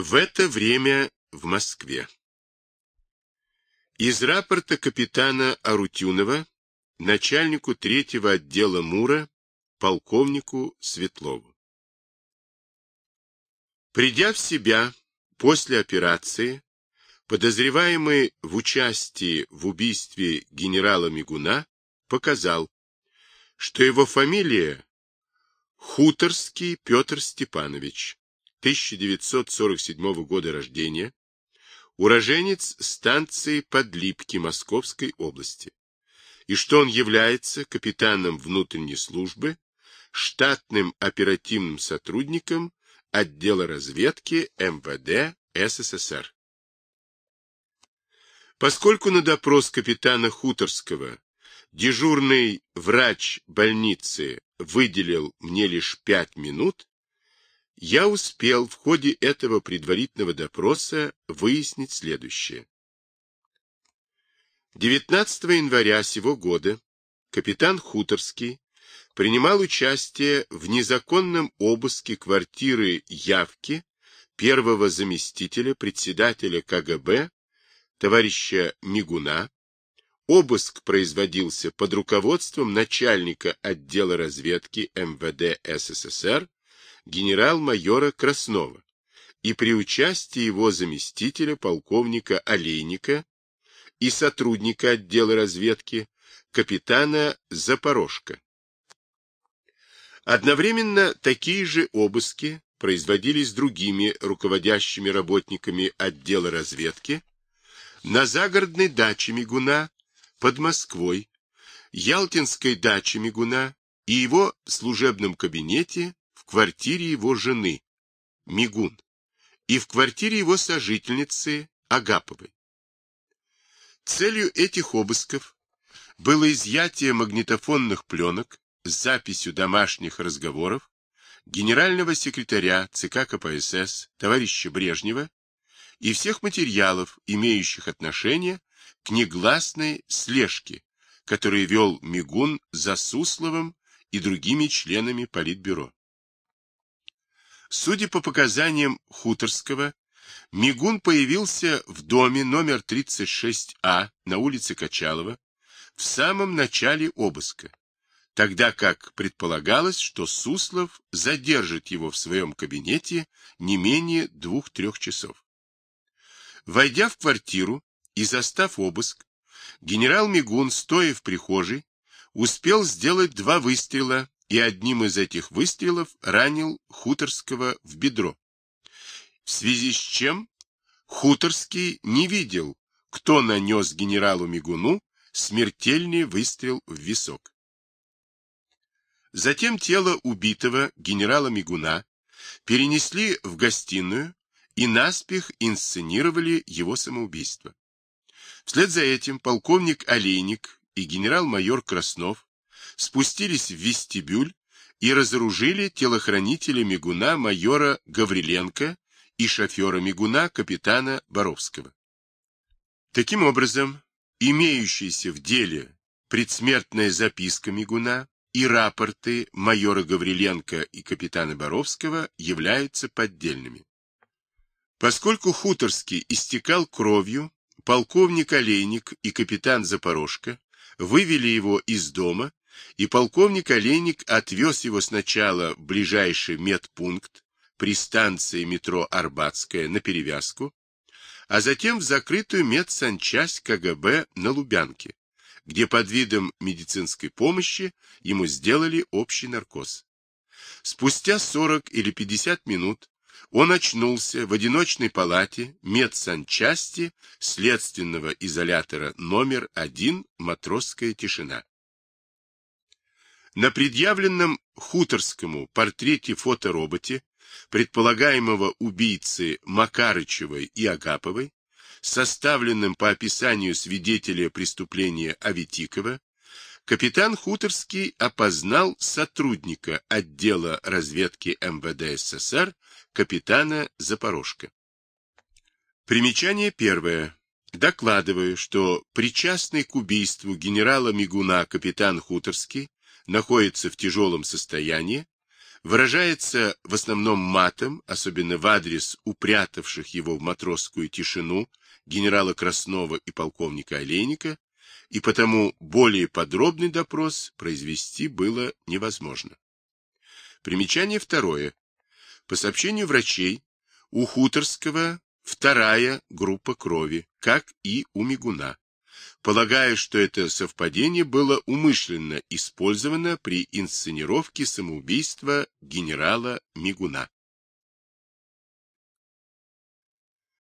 В это время в Москве. Из рапорта капитана Арутюнова начальнику третьего отдела МУРа полковнику Светлову. Придя в себя после операции, подозреваемый в участии в убийстве генерала Мигуна показал, что его фамилия Хуторский Петр Степанович, 1947 года рождения, уроженец станции Подлипки Московской области, и что он является капитаном внутренней службы, штатным оперативным сотрудником отдела разведки МВД СССР. Поскольку на допрос капитана Хуторского дежурный врач больницы выделил мне лишь пять минут, я успел в ходе этого предварительного допроса выяснить следующее. 19 января сего года капитан Хуторский принимал участие в незаконном обыске квартиры Явки первого заместителя председателя КГБ товарища Мигуна. Обыск производился под руководством начальника отдела разведки МВД СССР генерал-майора Краснова и при участии его заместителя полковника Олейника и сотрудника отдела разведки капитана Запорожка. Одновременно такие же обыски производились другими руководящими работниками отдела разведки на загородной даче Мигуна под Москвой, Ялтинской даче Мигуна и его служебном кабинете квартире его жены, Мигун, и в квартире его сожительницы Агаповой. Целью этих обысков было изъятие магнитофонных пленок с записью домашних разговоров генерального секретаря ЦК КПСС товарища Брежнева и всех материалов, имеющих отношение к негласной слежке, которую вел Мигун за Сусловым и другими членами Политбюро. Судя по показаниям Хуторского, Мигун появился в доме номер 36А на улице Качалова в самом начале обыска, тогда как предполагалось, что Суслов задержит его в своем кабинете не менее двух-трех часов. Войдя в квартиру и застав обыск, генерал Мигун, стоя в прихожей, успел сделать два выстрела и одним из этих выстрелов ранил Хуторского в бедро. В связи с чем Хуторский не видел, кто нанес генералу Мигуну смертельный выстрел в висок. Затем тело убитого генерала Мигуна перенесли в гостиную и наспех инсценировали его самоубийство. Вслед за этим полковник Олейник и генерал-майор Краснов спустились в вестибюль и разоружили телохранителя Мигуна майора Гавриленко и шофера Мигуна капитана Боровского. Таким образом, имеющаяся в деле предсмертная записка Мигуна и рапорты майора Гавриленко и капитана Боровского являются поддельными. Поскольку Хуторский истекал кровью, полковник Олейник и капитан Запорожка вывели его из дома, и полковник Олейник отвез его сначала в ближайший медпункт при станции метро Арбатская на перевязку, а затем в закрытую медсанчасть КГБ на Лубянке, где под видом медицинской помощи ему сделали общий наркоз. Спустя 40 или 50 минут он очнулся в одиночной палате медсанчасти следственного изолятора номер один «Матросская тишина». На предъявленном Хуторскому портрете-фотороботе предполагаемого убийцы Макарычевой и Агаповой составленным по описанию свидетеля преступления Аветикова, капитан Хуторский опознал сотрудника отдела разведки МВД СССР капитана Запорожка. Примечание первое. Докладываю, что причастный к убийству генерала Мигуна капитан Хуторский находится в тяжелом состоянии, выражается в основном матом, особенно в адрес упрятавших его в матросскую тишину генерала Краснова и полковника Олейника, и потому более подробный допрос произвести было невозможно. Примечание второе. По сообщению врачей, у Хуторского вторая группа крови, как и у Мигуна. Полагаю, что это совпадение было умышленно использовано при инсценировке самоубийства генерала Мигуна.